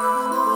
Música